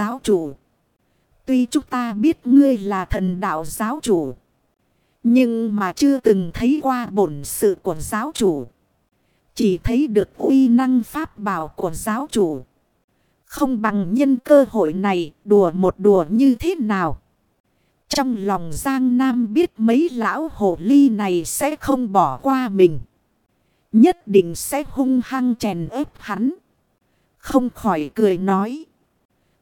giáo chủ. Tuy chúng ta biết ngươi là thần đạo giáo chủ. Nhưng mà chưa từng thấy qua bổn sự của giáo chủ. Chỉ thấy được uy năng pháp bảo của giáo chủ. Không bằng nhân cơ hội này đùa một đùa như thế nào. Trong lòng Giang Nam biết mấy lão hồ ly này sẽ không bỏ qua mình. Nhất định sẽ hung hăng chèn ép hắn. Không khỏi cười nói.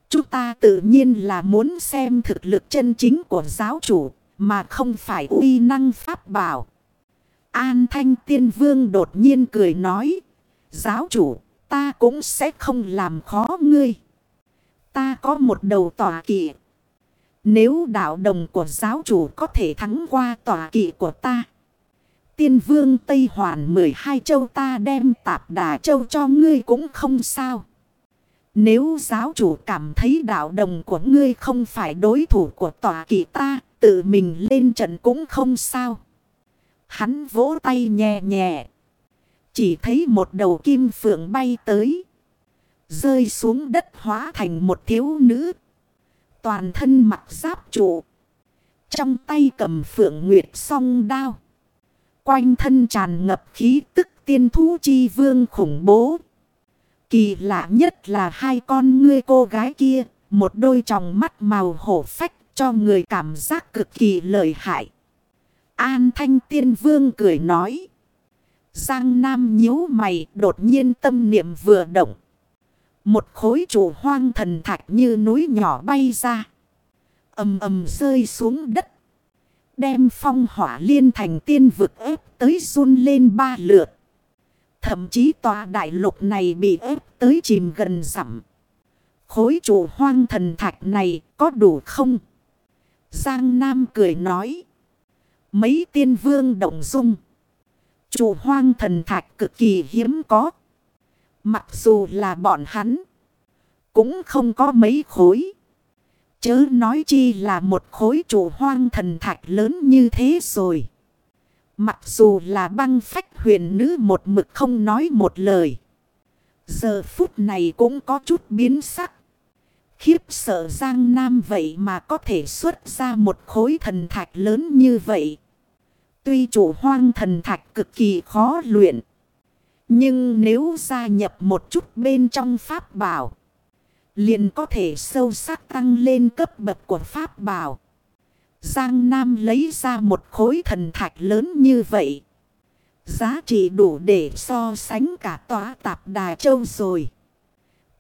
Chúng ta tự nhiên là muốn xem thực lực chân chính của giáo chủ. Mà không phải uy năng pháp bảo. An Thanh Tiên Vương đột nhiên cười nói. Giáo chủ, ta cũng sẽ không làm khó ngươi. Ta có một đầu tòa kỵ. Nếu đạo đồng của giáo chủ có thể thắng qua tòa kỵ của ta. Tiên vương Tây Hoàn 12 châu ta đem tạp đà châu cho ngươi cũng không sao. Nếu giáo chủ cảm thấy đạo đồng của ngươi không phải đối thủ của tòa kỳ ta, tự mình lên trận cũng không sao. Hắn vỗ tay nhẹ nhẹ. Chỉ thấy một đầu kim phượng bay tới. Rơi xuống đất hóa thành một thiếu nữ. Toàn thân mặc giáp trụ. Trong tay cầm phượng nguyệt song đao. Quanh thân tràn ngập khí tức tiên thú chi vương khủng bố. Kỳ lạ nhất là hai con ngươi cô gái kia. Một đôi tròng mắt màu hổ phách cho người cảm giác cực kỳ lợi hại. An thanh tiên vương cười nói. Giang Nam nhíu mày, đột nhiên tâm niệm vừa động. Một khối trụ hoang thần thạch như núi nhỏ bay ra. ầm ầm rơi xuống đất. Đem phong hỏa liên thành tiên vực ép tới run lên ba lượt. Thậm chí tòa đại lục này bị ép tới chìm gần dặm. Khối trụ hoang thần thạch này có đủ không? Giang Nam cười nói. Mấy tiên vương động dung. Chủ hoang thần thạch cực kỳ hiếm có. Mặc dù là bọn hắn. Cũng không có mấy khối. Chớ nói chi là một khối chủ hoang thần thạch lớn như thế rồi. Mặc dù là băng phách huyền nữ một mực không nói một lời. Giờ phút này cũng có chút biến sắc. Khiếp sợ Giang Nam vậy mà có thể xuất ra một khối thần thạch lớn như vậy. Tuy chủ hoang thần thạch cực kỳ khó luyện. Nhưng nếu gia nhập một chút bên trong pháp bảo. Liền có thể sâu sắc tăng lên cấp bậc của pháp bảo. Giang Nam lấy ra một khối thần thạch lớn như vậy. Giá trị đủ để so sánh cả tòa tạp đà châu rồi.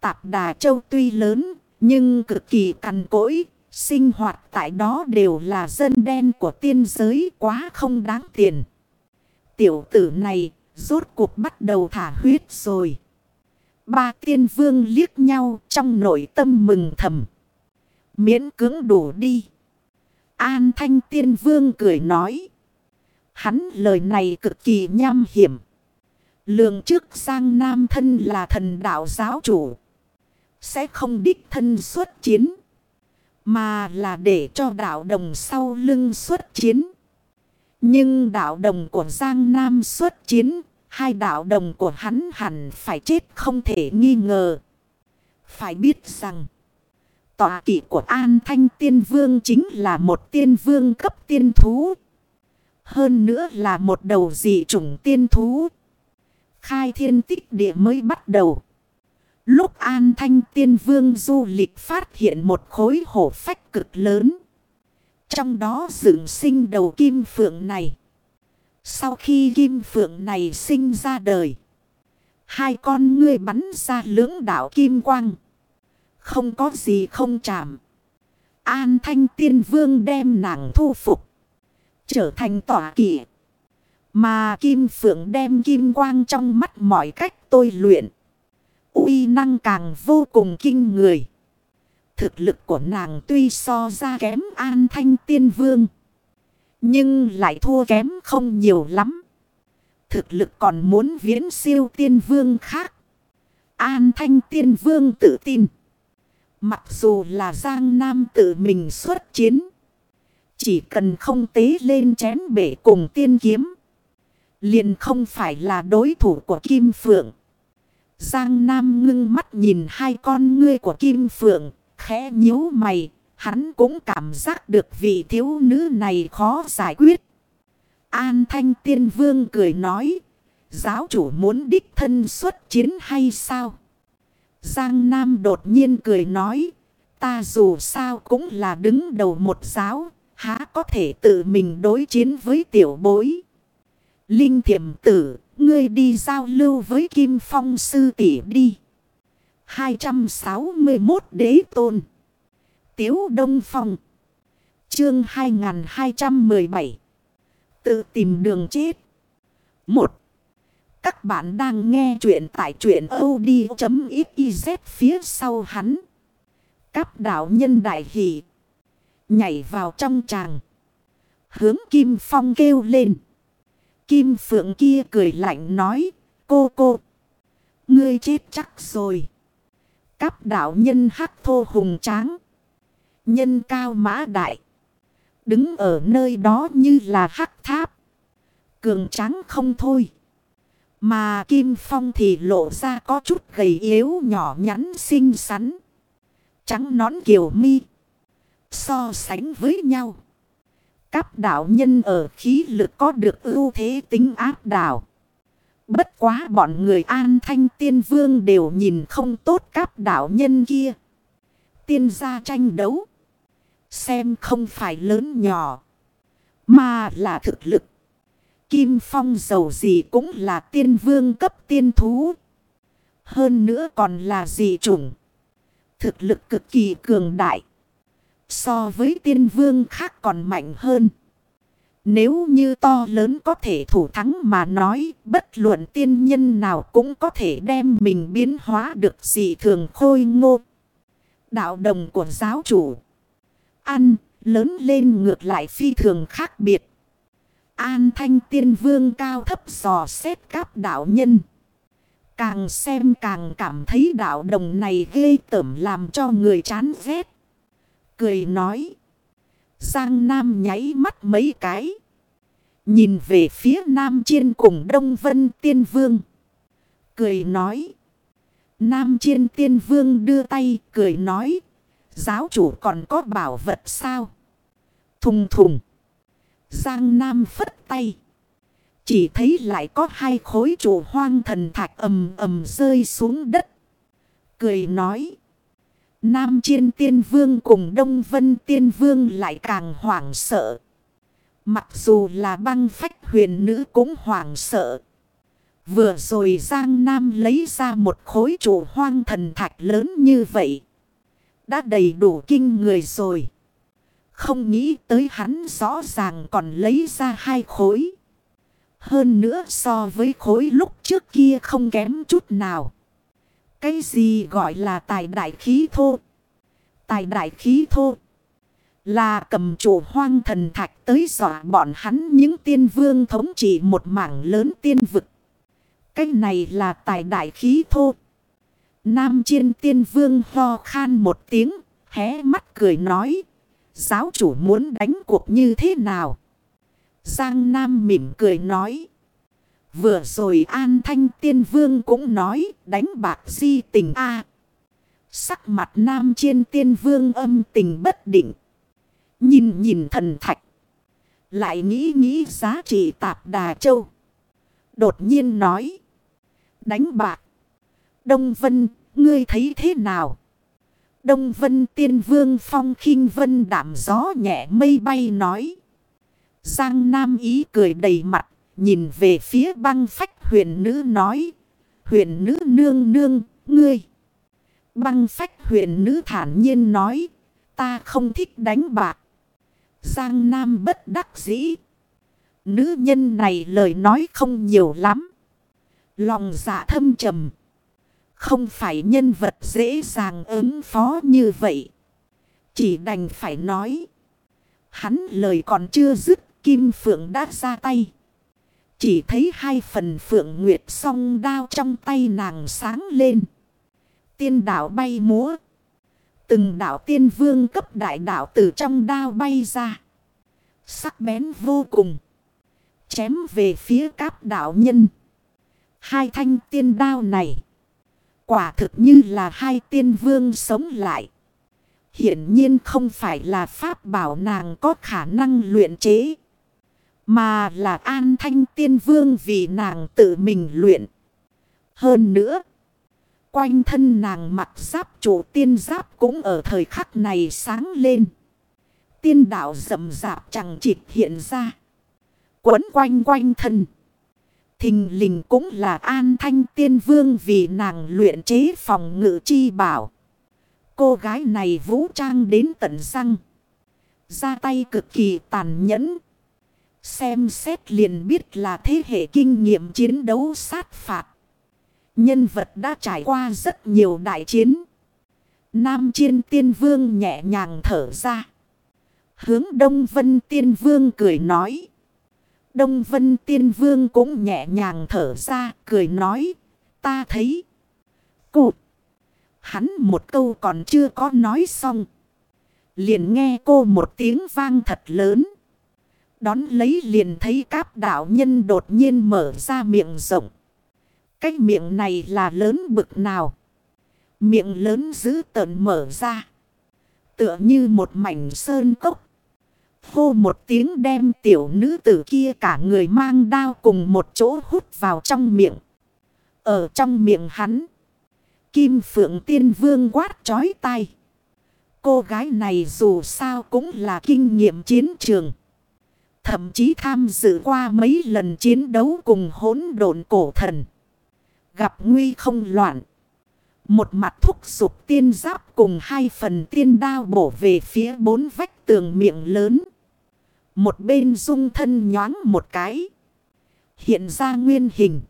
Tạp đà châu tuy lớn nhưng cực kỳ cằn cỗi, sinh hoạt tại đó đều là dân đen của tiên giới quá không đáng tiền. Tiểu tử này rốt cuộc bắt đầu thả huyết rồi. Ba tiên vương liếc nhau trong nội tâm mừng thầm. Miễn cưỡng đủ đi. An thanh tiên vương cười nói. Hắn lời này cực kỳ nham hiểm. Lường trước sang nam thân là thần đạo giáo chủ. Sẽ không đích thân xuất chiến. Mà là để cho đạo đồng sau lưng xuất chiến. Nhưng đạo đồng của Giang Nam xuất chiến. Hai đạo đồng của hắn hẳn phải chết không thể nghi ngờ. Phải biết rằng. Tọa kỵ của An Thanh Tiên Vương chính là một tiên vương cấp tiên thú. Hơn nữa là một đầu dị chủng tiên thú. Khai thiên tích địa mới bắt đầu. Lúc An Thanh Tiên Vương du lịch phát hiện một khối hổ phách cực lớn. Trong đó dựng sinh đầu kim phượng này. Sau khi kim phượng này sinh ra đời. Hai con ngươi bắn ra lưỡng đảo kim quang. Không có gì không chạm. An Thanh Tiên Vương đem nàng thu phục. Trở thành tỏa kỷ. Mà Kim Phượng đem kim quang trong mắt mọi cách tôi luyện uy năng càng vô cùng kinh người. Thực lực của nàng tuy so ra kém an thanh tiên vương. Nhưng lại thua kém không nhiều lắm. Thực lực còn muốn viễn siêu tiên vương khác. An thanh tiên vương tự tin. Mặc dù là Giang Nam tự mình xuất chiến. Chỉ cần không tế lên chén bể cùng tiên kiếm. Liền không phải là đối thủ của Kim Phượng. Giang Nam ngưng mắt nhìn hai con ngươi của Kim Phượng, khẽ nhíu mày, hắn cũng cảm giác được vị thiếu nữ này khó giải quyết. An Thanh Tiên Vương cười nói, giáo chủ muốn đích thân xuất chiến hay sao? Giang Nam đột nhiên cười nói, ta dù sao cũng là đứng đầu một giáo, há có thể tự mình đối chiến với tiểu bối. Linh thiểm tử, ngươi đi giao lưu với Kim Phong sư tỷ đi. 261 đế tôn. Tiếu Đông Phong. Chương 2217. Tự tìm đường chết. 1. Các bạn đang nghe chuyện tại chuyện od.xyz phía sau hắn. các đảo nhân đại hỷ. Nhảy vào trong tràng. Hướng Kim Phong kêu lên. Kim Phượng kia cười lạnh nói. Cô cô. Ngươi chết chắc rồi. các đảo nhân hắc thô hùng tráng. Nhân cao mã đại. Đứng ở nơi đó như là hắc tháp. Cường tráng không thôi. Mà Kim Phong thì lộ ra có chút gầy yếu nhỏ nhắn xinh xắn. Trắng nón kiều mi. So sánh với nhau. Các đạo nhân ở khí lực có được ưu thế tính áp đảo. Bất quá bọn người an thanh tiên vương đều nhìn không tốt các đạo nhân kia. Tiên gia tranh đấu. Xem không phải lớn nhỏ. Mà là thực lực. Kim Phong dầu gì cũng là tiên vương cấp tiên thú. Hơn nữa còn là dị chủng. Thực lực cực kỳ cường đại. So với tiên vương khác còn mạnh hơn. Nếu như to lớn có thể thủ thắng mà nói, bất luận tiên nhân nào cũng có thể đem mình biến hóa được dị thường khôi ngô. Đạo đồng của giáo chủ. Ăn, lớn lên ngược lại phi thường khác biệt. An thanh tiên vương cao thấp dò xét các đạo nhân. Càng xem càng cảm thấy đạo đồng này ghê tởm làm cho người chán ghét. Cười nói. Giang Nam nháy mắt mấy cái. Nhìn về phía Nam Chiên cùng Đông Vân Tiên Vương. Cười nói. Nam Chiên Tiên Vương đưa tay cười nói. Giáo chủ còn có bảo vật sao? Thùng thùng. Giang Nam phất tay. Chỉ thấy lại có hai khối trụ hoang thần thạch ầm ầm rơi xuống đất. Cười nói. Nam Chiên Tiên Vương cùng Đông Vân Tiên Vương lại càng hoảng sợ. Mặc dù là băng phách huyền nữ cũng hoảng sợ. Vừa rồi Giang Nam lấy ra một khối trụ hoang thần thạch lớn như vậy. Đã đầy đủ kinh người rồi. Không nghĩ tới hắn rõ ràng còn lấy ra hai khối. Hơn nữa so với khối lúc trước kia không kém chút nào. Cái gì gọi là tài đại khí thô? Tài đại khí thô. Là cầm chủ hoang thần thạch tới dọa bọn hắn những tiên vương thống trị một mảng lớn tiên vực. Cái này là tài đại khí thô. Nam chiên tiên vương ho khan một tiếng, hé mắt cười nói. Giáo chủ muốn đánh cuộc như thế nào? Giang Nam mỉm cười nói. Vừa rồi An Thanh Tiên Vương cũng nói đánh bạc di tình a Sắc mặt Nam Chiên Tiên Vương âm tình bất định. Nhìn nhìn thần thạch. Lại nghĩ nghĩ giá trị tạp đà châu. Đột nhiên nói. Đánh bạc. Đông Vân, ngươi thấy thế nào? Đông Vân Tiên Vương Phong khinh Vân đảm gió nhẹ mây bay nói. Giang Nam ý cười đầy mặt, nhìn về phía băng phách huyền nữ nói. Huyền nữ nương nương, ngươi. Băng phách huyền nữ thản nhiên nói. Ta không thích đánh bạc. Giang Nam bất đắc dĩ. Nữ nhân này lời nói không nhiều lắm. Lòng dạ thâm trầm. Không phải nhân vật dễ dàng ứng phó như vậy. Chỉ đành phải nói. Hắn lời còn chưa dứt, Kim Phượng đã ra tay. Chỉ thấy hai phần Phượng Nguyệt song đao trong tay nàng sáng lên. Tiên đảo bay múa. Từng đảo tiên vương cấp đại đảo từ trong đao bay ra. Sắc bén vô cùng. Chém về phía cáp đảo nhân. Hai thanh tiên đao này. Quả thực như là hai tiên vương sống lại. Hiển nhiên không phải là pháp bảo nàng có khả năng luyện chế. Mà là an thanh tiên vương vì nàng tự mình luyện. Hơn nữa. Quanh thân nàng mặc giáp chủ tiên giáp cũng ở thời khắc này sáng lên. Tiên đạo rậm rạp chẳng chịt hiện ra. Quấn quanh quanh thân. Thình lình cũng là an thanh tiên vương vì nàng luyện chế phòng ngự chi bảo. Cô gái này vũ trang đến tận răng. Ra tay cực kỳ tàn nhẫn. Xem xét liền biết là thế hệ kinh nghiệm chiến đấu sát phạt. Nhân vật đã trải qua rất nhiều đại chiến. Nam chiên tiên vương nhẹ nhàng thở ra. Hướng Đông Vân tiên vương cười nói. Đông Vân tiên vương cũng nhẹ nhàng thở ra, cười nói. Ta thấy. Cụt. Hắn một câu còn chưa có nói xong. Liền nghe cô một tiếng vang thật lớn. Đón lấy liền thấy các đạo nhân đột nhiên mở ra miệng rộng. Cái miệng này là lớn bực nào. Miệng lớn dữ tợn mở ra. Tựa như một mảnh sơn cốc. Hô một tiếng đem tiểu nữ tử kia cả người mang đao cùng một chỗ hút vào trong miệng. Ở trong miệng hắn. Kim Phượng Tiên Vương quát chói tay. Cô gái này dù sao cũng là kinh nghiệm chiến trường. Thậm chí tham dự qua mấy lần chiến đấu cùng hỗn độn cổ thần. Gặp nguy không loạn. Một mặt thúc sụp tiên giáp cùng hai phần tiên đao bổ về phía bốn vách tường miệng lớn. Một bên dung thân nhoáng một cái. Hiện ra nguyên hình.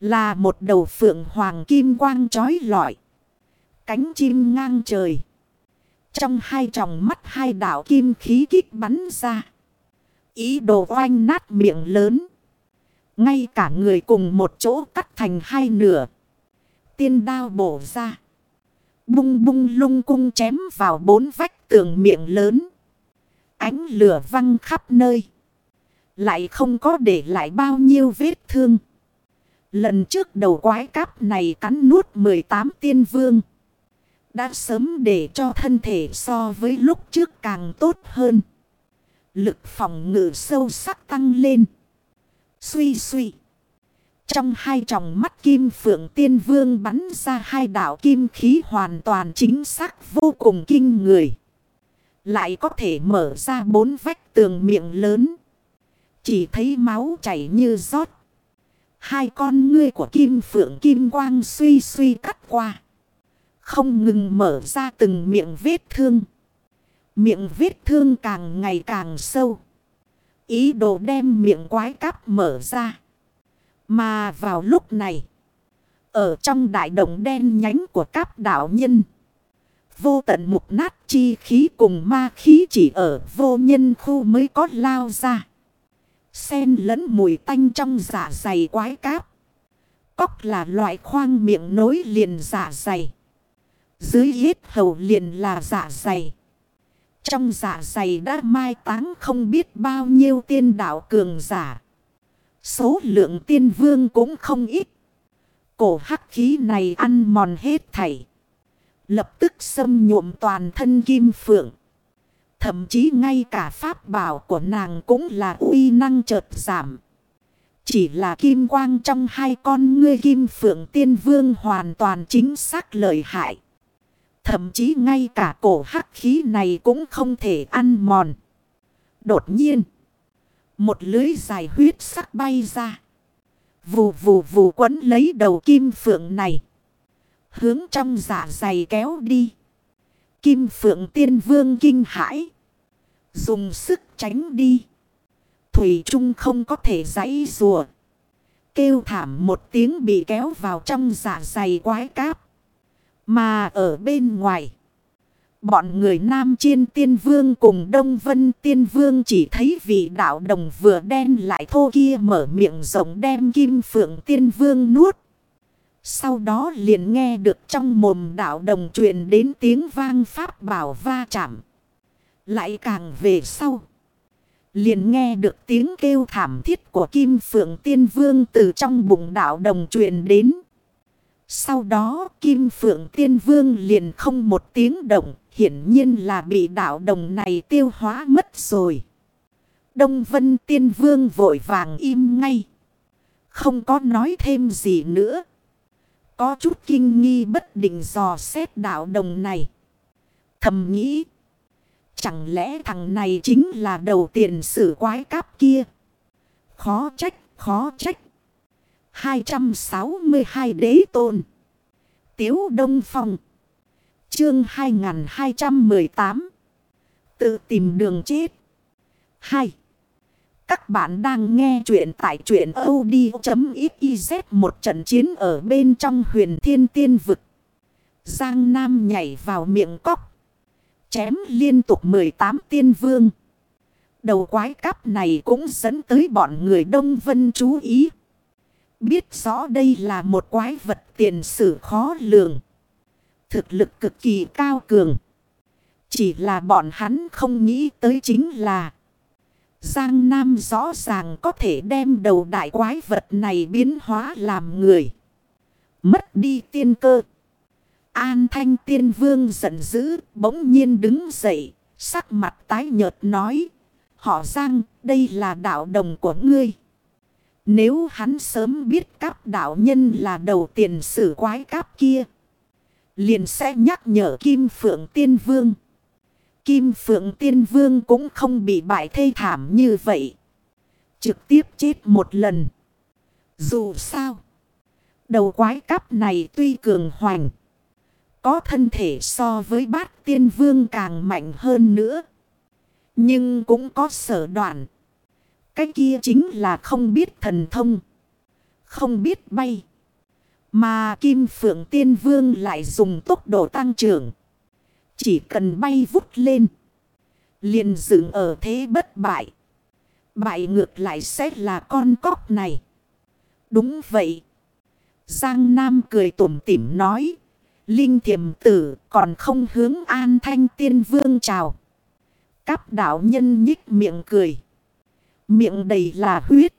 Là một đầu phượng hoàng kim quang trói lọi. Cánh chim ngang trời. Trong hai tròng mắt hai đảo kim khí kích bắn ra. Ý đồ oanh nát miệng lớn. Ngay cả người cùng một chỗ cắt thành hai nửa. Tiên đao bổ ra. Bung bung lung cung chém vào bốn vách tường miệng lớn. Ánh lửa văng khắp nơi. Lại không có để lại bao nhiêu vết thương. Lần trước đầu quái cáp này cắn nuốt 18 tiên vương. Đã sớm để cho thân thể so với lúc trước càng tốt hơn. Lực phòng ngự sâu sắc tăng lên. Suy suy. Trong hai tròng mắt kim phượng tiên vương bắn ra hai đảo kim khí hoàn toàn chính xác, vô cùng kinh người. Lại có thể mở ra bốn vách tường miệng lớn. Chỉ thấy máu chảy như rót. Hai con ngươi của kim phượng kim quang suy suy cắt qua. Không ngừng mở ra từng miệng vết thương. Miệng vết thương càng ngày càng sâu. Ý đồ đem miệng quái cắp mở ra. Mà vào lúc này. Ở trong đại động đen nhánh của các đạo nhân. Vô tận mục nát chi khí cùng ma khí chỉ ở vô nhân khu mới có lao ra. Xen lẫn mùi tanh trong dạ dày quái cáp. Cóc là loại khoang miệng nối liền dạ dày. Dưới yết hầu liền là dạ dày. Trong dạ dày đã mai táng không biết bao nhiêu tiên đạo cường giả. Số lượng tiên vương cũng không ít. Cổ hắc khí này ăn mòn hết thảy. Lập tức xâm nhuộm toàn thân kim phượng. Thậm chí ngay cả pháp bảo của nàng cũng là uy năng chợt giảm. Chỉ là kim quang trong hai con ngươi kim phượng tiên vương hoàn toàn chính xác lợi hại. Thậm chí ngay cả cổ hắc khí này cũng không thể ăn mòn. Đột nhiên. Một lưới dài huyết sắc bay ra. Vù vù vù quấn lấy đầu kim phượng này. Hướng trong dạ dày kéo đi. Kim phượng tiên vương kinh hãi. Dùng sức tránh đi. Thủy Trung không có thể giãy rùa. Kêu thảm một tiếng bị kéo vào trong dạ dày quái cáp. Mà ở bên ngoài. Bọn người Nam Chiên Tiên Vương cùng Đông Vân Tiên Vương chỉ thấy vị đạo đồng vừa đen lại thô kia mở miệng rộng đem Kim Phượng Tiên Vương nuốt. Sau đó liền nghe được trong mồm đạo đồng truyền đến tiếng vang pháp bảo va chạm. Lại càng về sau. Liền nghe được tiếng kêu thảm thiết của Kim Phượng Tiên Vương từ trong bụng đạo đồng truyền đến. Sau đó Kim Phượng Tiên Vương liền không một tiếng động hiển nhiên là bị đạo đồng này tiêu hóa mất rồi. Đông Vân Tiên Vương vội vàng im ngay. Không có nói thêm gì nữa. Có chút kinh nghi bất định dò xét đạo đồng này. Thầm nghĩ. Chẳng lẽ thằng này chính là đầu tiền sử quái cáp kia? Khó trách, khó trách. 262 đế tôn. Tiếu Đông Phong. Chương 2218. Tự tìm đường chết. 2. Các bạn đang nghe chuyện tại chuyện od.xyz một trận chiến ở bên trong huyền thiên tiên vực. Giang Nam nhảy vào miệng cóc. Chém liên tục 18 tiên vương. Đầu quái cắp này cũng dẫn tới bọn người Đông Vân chú ý. Biết rõ đây là một quái vật tiền sử khó lường. Thực lực cực kỳ cao cường. Chỉ là bọn hắn không nghĩ tới chính là Giang Nam rõ ràng có thể đem đầu đại quái vật này biến hóa làm người. Mất đi tiên cơ. An thanh tiên vương giận dữ, bỗng nhiên đứng dậy, sắc mặt tái nhợt nói. Họ Giang, đây là đạo đồng của ngươi. Nếu hắn sớm biết các đạo nhân là đầu tiền sử quái cáp kia. Liền sẽ nhắc nhở Kim Phượng Tiên Vương. Kim Phượng Tiên Vương cũng không bị bại thê thảm như vậy. Trực tiếp chết một lần. Dù sao. Đầu quái cắp này tuy cường hoành. Có thân thể so với bát tiên vương càng mạnh hơn nữa. Nhưng cũng có sở đoạn. Cái kia chính là không biết thần thông. Không biết bay. Mà Kim Phượng Tiên Vương lại dùng tốc độ tăng trưởng. Chỉ cần bay vút lên. Liền dựng ở thế bất bại. Bại ngược lại sẽ là con cóc này. Đúng vậy. Giang Nam cười tủm tỉm nói. Linh thiềm tử còn không hướng an thanh tiên vương chào. Cáp đạo nhân nhích miệng cười. Miệng đầy là huyết.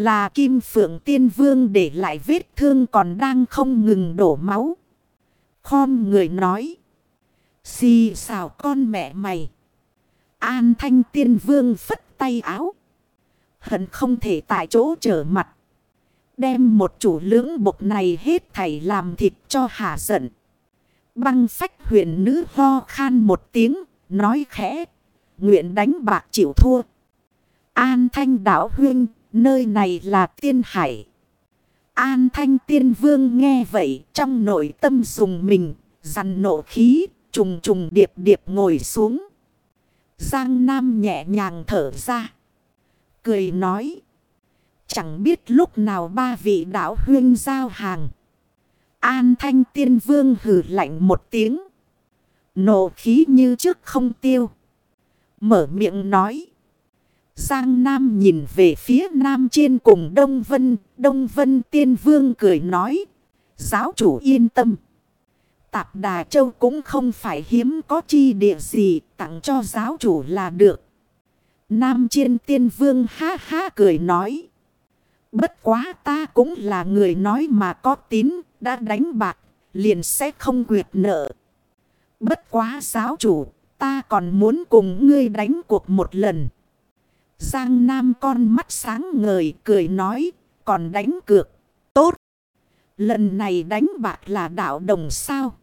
Là kim phượng tiên vương để lại vết thương còn đang không ngừng đổ máu. Khom người nói. Xì xào con mẹ mày. An thanh tiên vương phất tay áo. Hận không thể tại chỗ trở mặt. Đem một chủ lưỡng bộc này hết thảy làm thịt cho hà giận. Băng phách huyền nữ ho khan một tiếng. Nói khẽ. Nguyện đánh bạc chịu thua. An thanh đảo huyên. Nơi này là tiên hải. An thanh tiên vương nghe vậy, trong nội tâm dùng mình. Dằn nộ khí, Trùng trùng điệp điệp ngồi xuống. Giang Nam nhẹ nhàng thở ra. Cười nói. Chẳng biết lúc nào ba vị đạo huyên giao hàng. An thanh tiên vương hử lạnh một tiếng. Nộ khí như trước không tiêu. Mở miệng nói. Giang Nam nhìn về phía Nam trên cùng Đông Vân. Đông Vân tiên vương cười nói. Giáo chủ yên tâm. Tạp Đà Châu cũng không phải hiếm có chi địa gì tặng cho giáo chủ là được. Nam Chiên Tiên Vương ha ha cười nói. Bất quá ta cũng là người nói mà có tín, đã đánh bạc, liền sẽ không quyệt nợ. Bất quá giáo chủ, ta còn muốn cùng ngươi đánh cuộc một lần. Giang Nam con mắt sáng ngời cười nói, còn đánh cược. Tốt! Lần này đánh bạc là đạo đồng sao?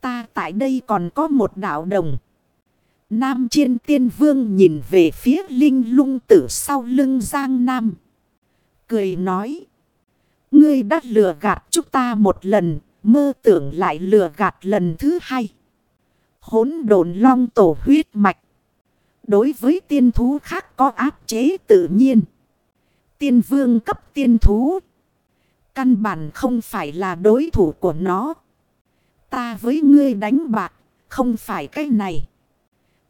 Ta tại đây còn có một đạo đồng. Nam chiên tiên vương nhìn về phía linh lung tử sau lưng Giang Nam. Cười nói. Ngươi đã lừa gạt chúng ta một lần. Mơ tưởng lại lừa gạt lần thứ hai. Hốn đồn long tổ huyết mạch. Đối với tiên thú khác có áp chế tự nhiên. Tiên vương cấp tiên thú. Căn bản không phải là đối thủ của nó. Ta với ngươi đánh bạc, không phải cái này.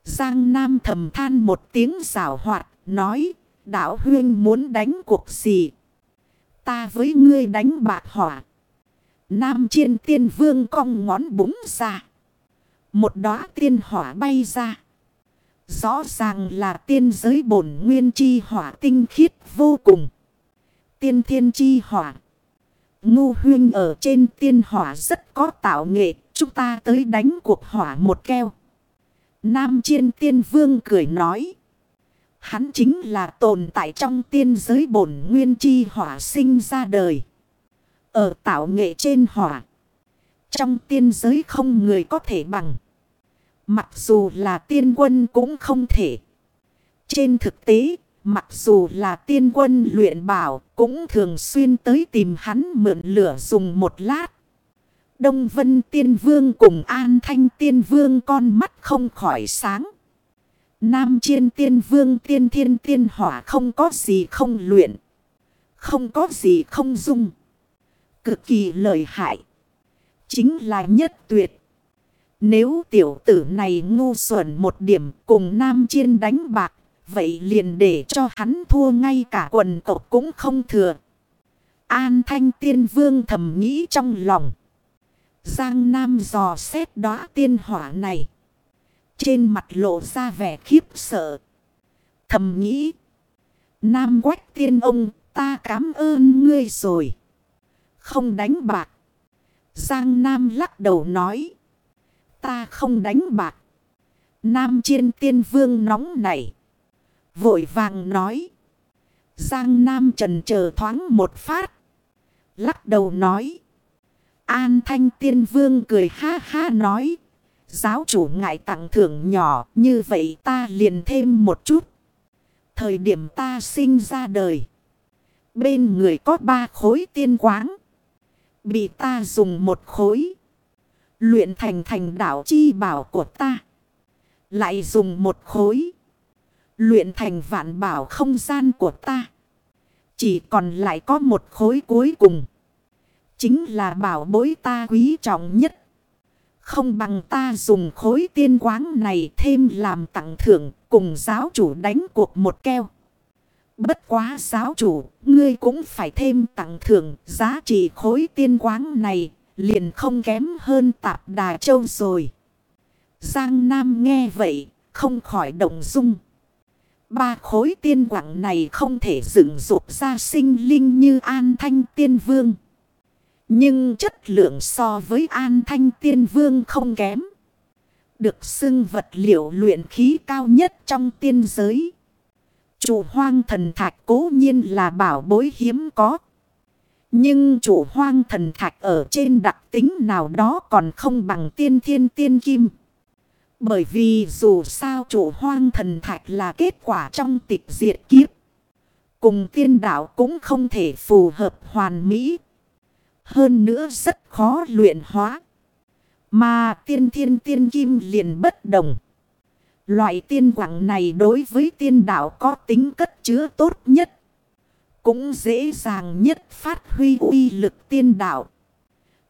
Giang Nam thầm than một tiếng rào hoạt, nói, đạo huyên muốn đánh cuộc gì? Ta với ngươi đánh bạc hỏa. Nam chiên tiên vương cong ngón búng ra. Một đóa tiên hỏa bay ra. Rõ ràng là tiên giới bổn nguyên chi hỏa tinh khiết vô cùng. Tiên thiên chi hỏa. Ngu huyên ở trên tiên hỏa rất có tạo nghệ, Chúng ta tới đánh cuộc hỏa một keo. Nam chiên tiên vương cười nói. Hắn chính là tồn tại trong tiên giới bổn nguyên chi hỏa sinh ra đời. Ở tạo nghệ trên hỏa. Trong tiên giới không người có thể bằng. Mặc dù là tiên quân cũng không thể. Trên thực tế, mặc dù là tiên quân luyện bảo, cũng thường xuyên tới tìm hắn mượn lửa dùng một lát. Đông Vân Tiên Vương cùng An Thanh Tiên Vương con mắt không khỏi sáng. Nam Chiên Tiên Vương Tiên Thiên Tiên Hỏa không có gì không luyện. Không có gì không dung. Cực kỳ lợi hại. Chính là nhất tuyệt. Nếu tiểu tử này ngu xuẩn một điểm cùng Nam Chiên đánh bạc. Vậy liền để cho hắn thua ngay cả quần tộc cũng không thừa. An Thanh Tiên Vương thầm nghĩ trong lòng. Giang Nam dò xét đóa tiên hỏa này. Trên mặt lộ ra vẻ khiếp sợ. Thầm nghĩ. Nam quách tiên ông, ta cảm ơn ngươi rồi. Không đánh bạc. Giang Nam lắc đầu nói. Ta không đánh bạc. Nam chiên tiên vương nóng nảy. Vội vàng nói. Giang Nam trần chờ thoáng một phát. Lắc đầu nói. An thanh tiên vương cười ha ha nói. Giáo chủ ngại tặng thưởng nhỏ, như vậy ta liền thêm một chút. Thời điểm ta sinh ra đời. Bên người có ba khối tiên quáng. Bị ta dùng một khối. Luyện thành thành đảo chi bảo của ta. Lại dùng một khối. Luyện thành vạn bảo không gian của ta. Chỉ còn lại có một khối cuối cùng. Chính là bảo bối ta quý trọng nhất. Không bằng ta dùng khối tiên quáng này thêm làm tặng thưởng cùng giáo chủ đánh cuộc một keo. Bất quá giáo chủ, ngươi cũng phải thêm tặng thưởng giá trị khối tiên quáng này, liền không kém hơn tạp đà châu rồi. Giang Nam nghe vậy, không khỏi động dung. Ba khối tiên quảng này không thể dựng dục ra sinh linh như an thanh tiên vương. Nhưng chất lượng so với an thanh tiên vương không kém. Được xưng vật liệu luyện khí cao nhất trong tiên giới. Chủ hoang thần thạch cố nhiên là bảo bối hiếm có. Nhưng chủ hoang thần thạch ở trên đặc tính nào đó còn không bằng tiên thiên tiên kim. Bởi vì dù sao chủ hoang thần thạch là kết quả trong tịch diệt kiếp. Cùng tiên đạo cũng không thể phù hợp hoàn mỹ. Hơn nữa rất khó luyện hóa. Mà tiên thiên tiên kim liền bất đồng. Loại tiên quảng này đối với tiên đạo có tính cất chứa tốt nhất. Cũng dễ dàng nhất phát huy uy lực tiên đạo.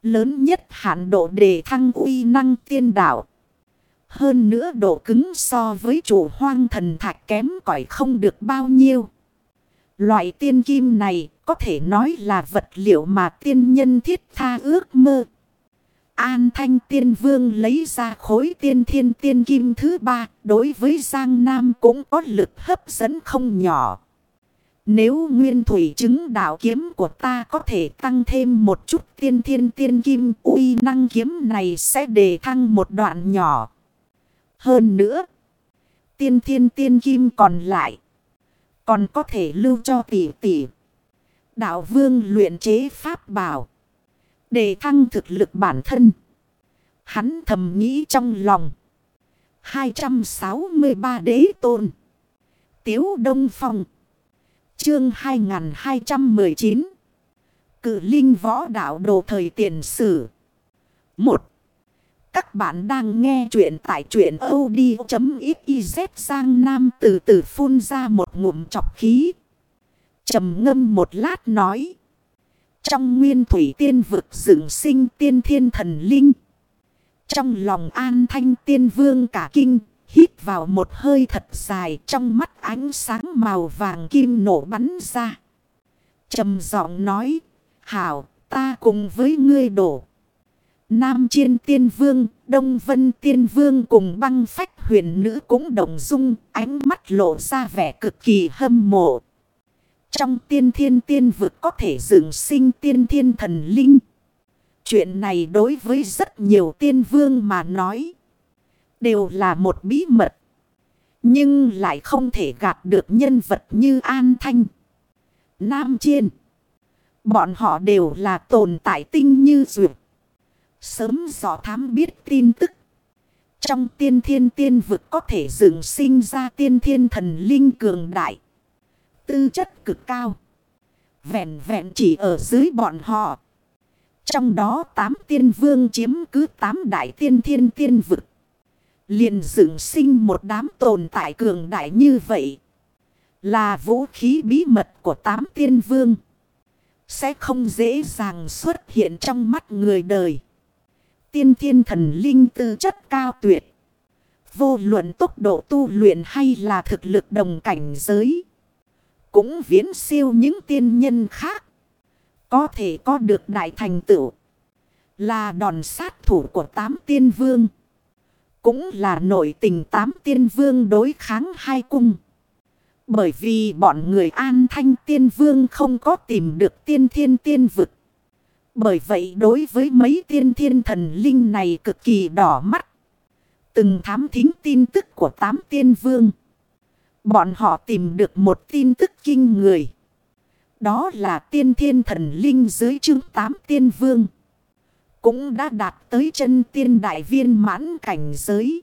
Lớn nhất hạn độ để thăng uy năng tiên đạo. Hơn nữa độ cứng so với chủ hoang thần thạch kém cỏi không được bao nhiêu. Loại tiên kim này có thể nói là vật liệu mà tiên nhân thiết tha ước mơ. An thanh tiên vương lấy ra khối tiên thiên tiên kim thứ ba, đối với Giang Nam cũng có lực hấp dẫn không nhỏ. Nếu nguyên thủy chứng đạo kiếm của ta có thể tăng thêm một chút tiên thiên tiên kim uy năng kiếm này sẽ đề thăng một đoạn nhỏ. Hơn nữa, tiên thiên tiên kim còn lại, còn có thể lưu cho tỷ tỷ. Đạo vương luyện chế pháp bảo, để thăng thực lực bản thân. Hắn thầm nghĩ trong lòng. 263 đế tôn. Tiếu Đông Phong. Chương 2219. Cự linh võ đạo đồ thời tiền sử. 1. Các bạn đang nghe chuyện tại chuyện od.xyz sang nam từ từ phun ra một ngụm chọc khí. trầm ngâm một lát nói. Trong nguyên thủy tiên vực dựng sinh tiên thiên thần linh. Trong lòng an thanh tiên vương cả kinh, hít vào một hơi thật dài trong mắt ánh sáng màu vàng kim nổ bắn ra. trầm giọng nói, hảo, ta cùng với ngươi đổ. Nam Chiên Tiên Vương, Đông Vân Tiên Vương cùng băng phách huyền nữ cũng đồng dung, ánh mắt lộ ra vẻ cực kỳ hâm mộ. Trong tiên thiên tiên vực có thể dựng sinh tiên thiên thần linh. Chuyện này đối với rất nhiều tiên vương mà nói. Đều là một bí mật. Nhưng lại không thể gạt được nhân vật như An Thanh. Nam Chiên. Bọn họ đều là tồn tại tinh như duyệt. Sớm dò thám biết tin tức. Trong tiên thiên tiên vực có thể dựng sinh ra tiên thiên thần linh cường đại. Tư chất cực cao. Vẹn vẹn chỉ ở dưới bọn họ. Trong đó tám tiên vương chiếm cứ tám đại tiên thiên tiên vực liền dựng sinh một đám tồn tại cường đại như vậy. Là vũ khí bí mật của tám tiên vương. Sẽ không dễ dàng xuất hiện trong mắt người đời. Tiên thiên thần linh tư chất cao tuyệt. Vô luận tốc độ tu luyện hay là thực lực đồng cảnh giới. Cũng viễn siêu những tiên nhân khác. Có thể có được đại thành tựu. Là đòn sát thủ của tám tiên vương. Cũng là nội tình tám tiên vương đối kháng hai cung. Bởi vì bọn người an thanh tiên vương không có tìm được tiên thiên tiên vực. Bởi vậy đối với mấy tiên thiên thần linh này cực kỳ đỏ mắt. Từng thám thính tin tức của tám tiên vương. Bọn họ tìm được một tin tức kinh người. Đó là tiên thiên thần linh dưới chương tám tiên vương. Cũng đã đạt tới chân tiên đại viên mãn cảnh giới.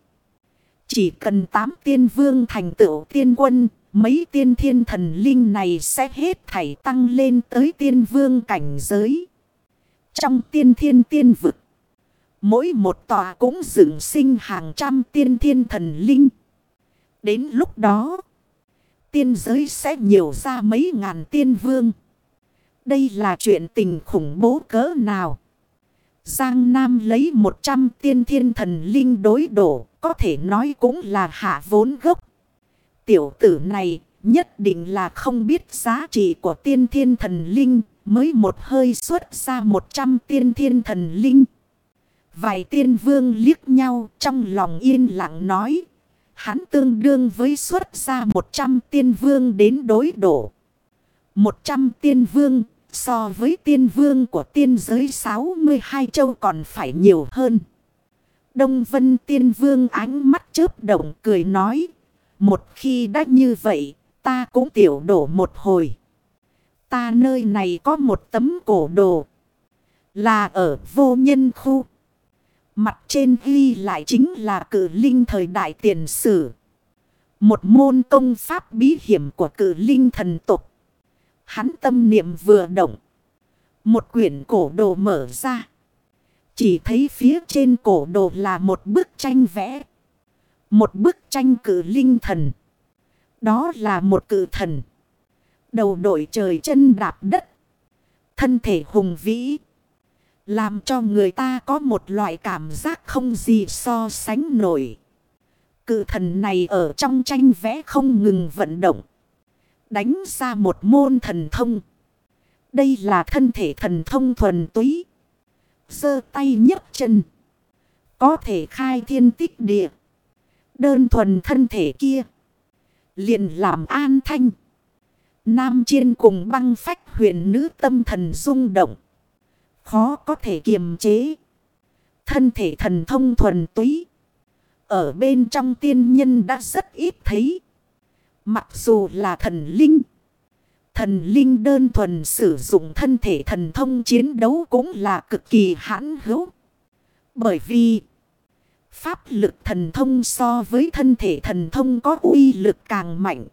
Chỉ cần tám tiên vương thành tựu tiên quân, mấy tiên thiên thần linh này sẽ hết thảy tăng lên tới tiên vương cảnh giới. Trong tiên thiên tiên vực, mỗi một tòa cũng dựng sinh hàng trăm tiên thiên thần linh. Đến lúc đó, tiên giới sẽ nhiều ra mấy ngàn tiên vương. Đây là chuyện tình khủng bố cỡ nào? Giang Nam lấy 100 tiên thiên thần linh đối đổ, có thể nói cũng là hạ vốn gốc. Tiểu tử này nhất định là không biết giá trị của tiên thiên thần linh, mới một hơi xuất ra 100 tiên thiên thần linh. Vài tiên vương liếc nhau trong lòng yên lặng nói, hắn tương đương với xuất ra 100 tiên vương đến đối đổ. 100 tiên vương So với tiên vương của tiên giới 62 châu còn phải nhiều hơn. Đông Vân tiên vương ánh mắt chớp động cười nói. Một khi đã như vậy, ta cũng tiểu đổ một hồi. Ta nơi này có một tấm cổ đồ. Là ở vô nhân khu. Mặt trên ghi lại chính là cử linh thời đại tiền sử. Một môn công pháp bí hiểm của cử linh thần tục. Hắn tâm niệm vừa động. Một quyển cổ đồ mở ra. Chỉ thấy phía trên cổ đồ là một bức tranh vẽ. Một bức tranh cử linh thần. Đó là một cử thần. Đầu đội trời chân đạp đất. Thân thể hùng vĩ. Làm cho người ta có một loại cảm giác không gì so sánh nổi. Cự thần này ở trong tranh vẽ không ngừng vận động đánh ra một môn thần thông. Đây là thân thể thần thông thuần túy. Sơ tay nhấc chân. Có thể khai thiên tích địa. Đơn thuần thân thể kia. liền làm an thanh. Nam chiên cùng băng phách huyền nữ tâm thần rung động. Khó có thể kiềm chế. Thân thể thần thông thuần túy. Ở bên trong tiên nhân đã rất ít thấy. Mặc dù là thần linh. Thần linh đơn thuần sử dụng thân thể thần thông chiến đấu cũng là cực kỳ hãn hữu. Bởi vì, pháp lực thần thông so với thân thể thần thông có uy lực càng mạnh.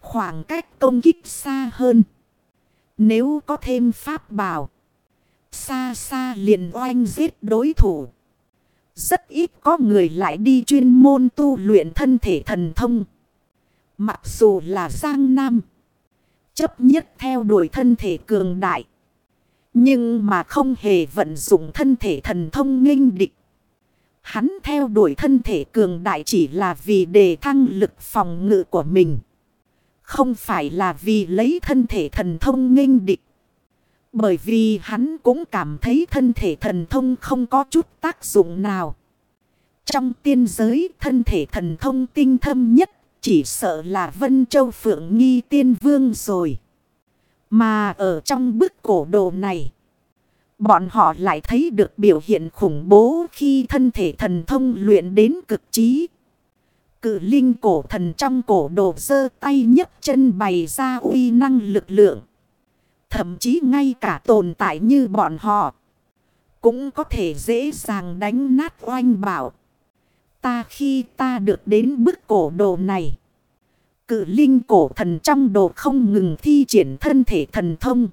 Khoảng cách công kích xa hơn. Nếu có thêm pháp bảo. Xa xa liền oanh giết đối thủ. Rất ít có người lại đi chuyên môn tu luyện thân thể thần thông. Mặc dù là Giang Nam. Chấp nhất theo đuổi thân thể cường đại. Nhưng mà không hề vận dụng thân thể thần thông nghênh địch. Hắn theo đuổi thân thể cường đại chỉ là vì đề thăng lực phòng ngự của mình. Không phải là vì lấy thân thể thần thông nghênh địch. Bởi vì hắn cũng cảm thấy thân thể thần thông không có chút tác dụng nào. Trong tiên giới, thân thể thần thông tinh thâm nhất chỉ sợ là Vân Châu Phượng Nghi Tiên Vương rồi. Mà ở trong bức cổ đồ này. Bọn họ lại thấy được biểu hiện khủng bố khi thân thể thần thông luyện đến cực trí. Cự linh cổ thần trong cổ đồ dơ tay nhấc chân bày ra uy năng lực lượng. Thậm chí ngay cả tồn tại như bọn họ. Cũng có thể dễ dàng đánh nát oanh bảo. Ta khi ta được đến bức cổ đồ này. Cự linh cổ thần trong đồ không ngừng thi triển thân thể thần thông.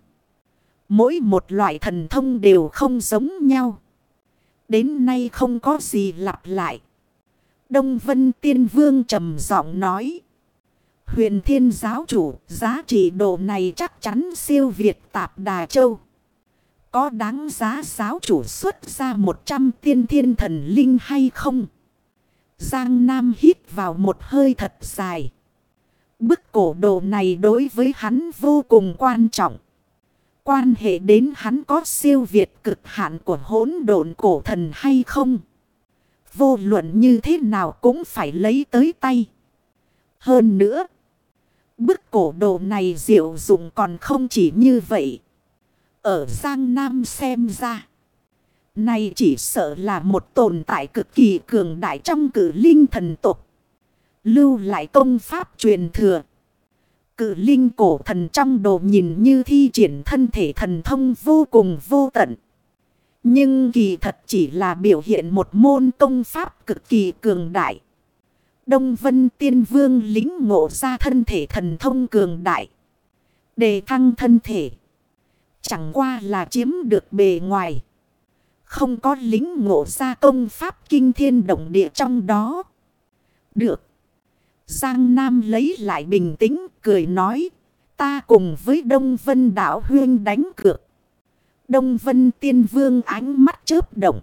Mỗi một loại thần thông đều không giống nhau. Đến nay không có gì lặp lại. Đông Vân Tiên Vương trầm giọng nói. Huyền Thiên Giáo Chủ, giá trị đồ này chắc chắn siêu Việt Tạp Đà Châu. Có đáng giá giáo chủ xuất ra 100 tiên thiên thần linh hay không? Giang Nam hít vào một hơi thật dài. Bức cổ đồ này đối với hắn vô cùng quan trọng. Quan hệ đến hắn có siêu việt cực hạn của hỗn độn cổ thần hay không? Vô luận như thế nào cũng phải lấy tới tay. Hơn nữa, bức cổ đồ này diệu dụng còn không chỉ như vậy. Ở Giang Nam xem ra, này chỉ sợ là một tồn tại cực kỳ cường đại trong cử linh thần tục. Lưu lại công pháp truyền thừa. cử linh cổ thần trong đồ nhìn như thi triển thân thể thần thông vô cùng vô tận. Nhưng kỳ thật chỉ là biểu hiện một môn công pháp cực kỳ cường đại. Đông Vân Tiên Vương lính ngộ ra thân thể thần thông cường đại. Đề thăng thân thể. Chẳng qua là chiếm được bề ngoài. Không có lính ngộ ra công pháp kinh thiên động địa trong đó. Được. Giang Nam lấy lại bình tĩnh cười nói. Ta cùng với Đông Vân Đảo Huyên đánh cược. Đông Vân Tiên Vương ánh mắt chớp động.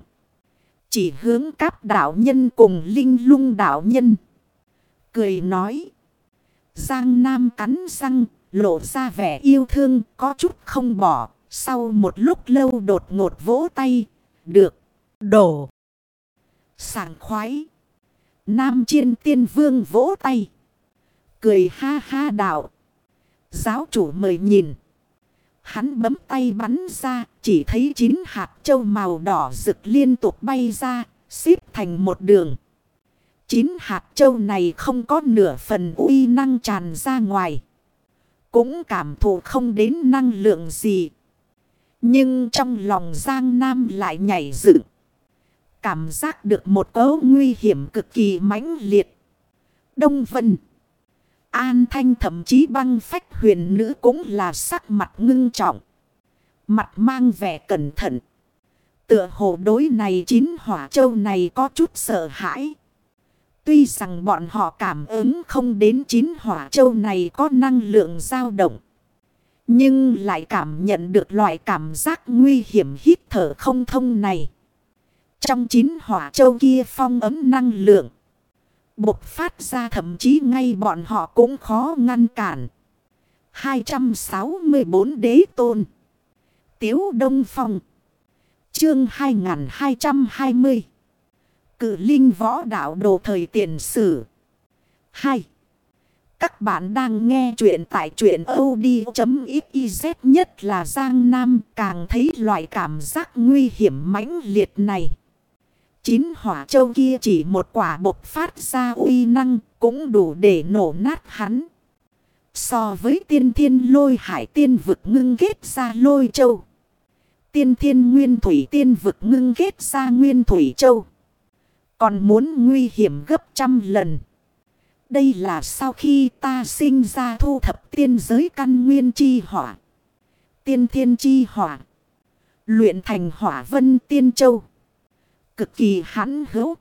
Chỉ hướng các đạo nhân cùng linh lung đạo nhân. Cười nói. Giang Nam cắn răng, lộ ra vẻ yêu thương, có chút không bỏ. Sau một lúc lâu đột ngột vỗ tay. Được. Đổ. Sảng khoái. Nam chiên tiên vương vỗ tay. Cười ha ha đạo. Giáo chủ mời nhìn. Hắn bấm tay bắn ra, chỉ thấy chín hạt châu màu đỏ rực liên tục bay ra, xếp thành một đường. Chín hạt châu này không có nửa phần uy năng tràn ra ngoài. Cũng cảm thụ không đến năng lượng gì. Nhưng trong lòng Giang Nam lại nhảy dựng. Cảm giác được một cấu nguy hiểm cực kỳ mãnh liệt. Đông Vân. An Thanh thậm chí băng phách huyền nữ cũng là sắc mặt ngưng trọng. Mặt mang vẻ cẩn thận. Tựa hồ đối này chín hỏa châu này có chút sợ hãi. Tuy rằng bọn họ cảm ứng không đến chín hỏa châu này có năng lượng dao động. Nhưng lại cảm nhận được loại cảm giác nguy hiểm hít thở không thông này. Trong chín hỏa châu kia phong ấm năng lượng. Bộc phát ra thậm chí ngay bọn họ cũng khó ngăn cản. 264 đế tôn. Tiếu Đông Phong. Chương 2220. Cử linh võ đạo đồ thời tiền sử. 2. Các bạn đang nghe chuyện tại chuyện od.xyz nhất là Giang Nam càng thấy loại cảm giác nguy hiểm mãnh liệt này. Chín hỏa châu kia chỉ một quả bộc phát ra uy năng cũng đủ để nổ nát hắn. So với tiên thiên lôi hải tiên vực ngưng kết ra lôi châu. Tiên thiên nguyên thủy tiên vực ngưng kết ra nguyên thủy châu. Còn muốn nguy hiểm gấp trăm lần. Đây là sau khi ta sinh ra thu thập tiên giới căn nguyên chi hỏa. Tiên thiên chi hỏa. Luyện thành hỏa vân tiên châu cực kỳ hãn hữu.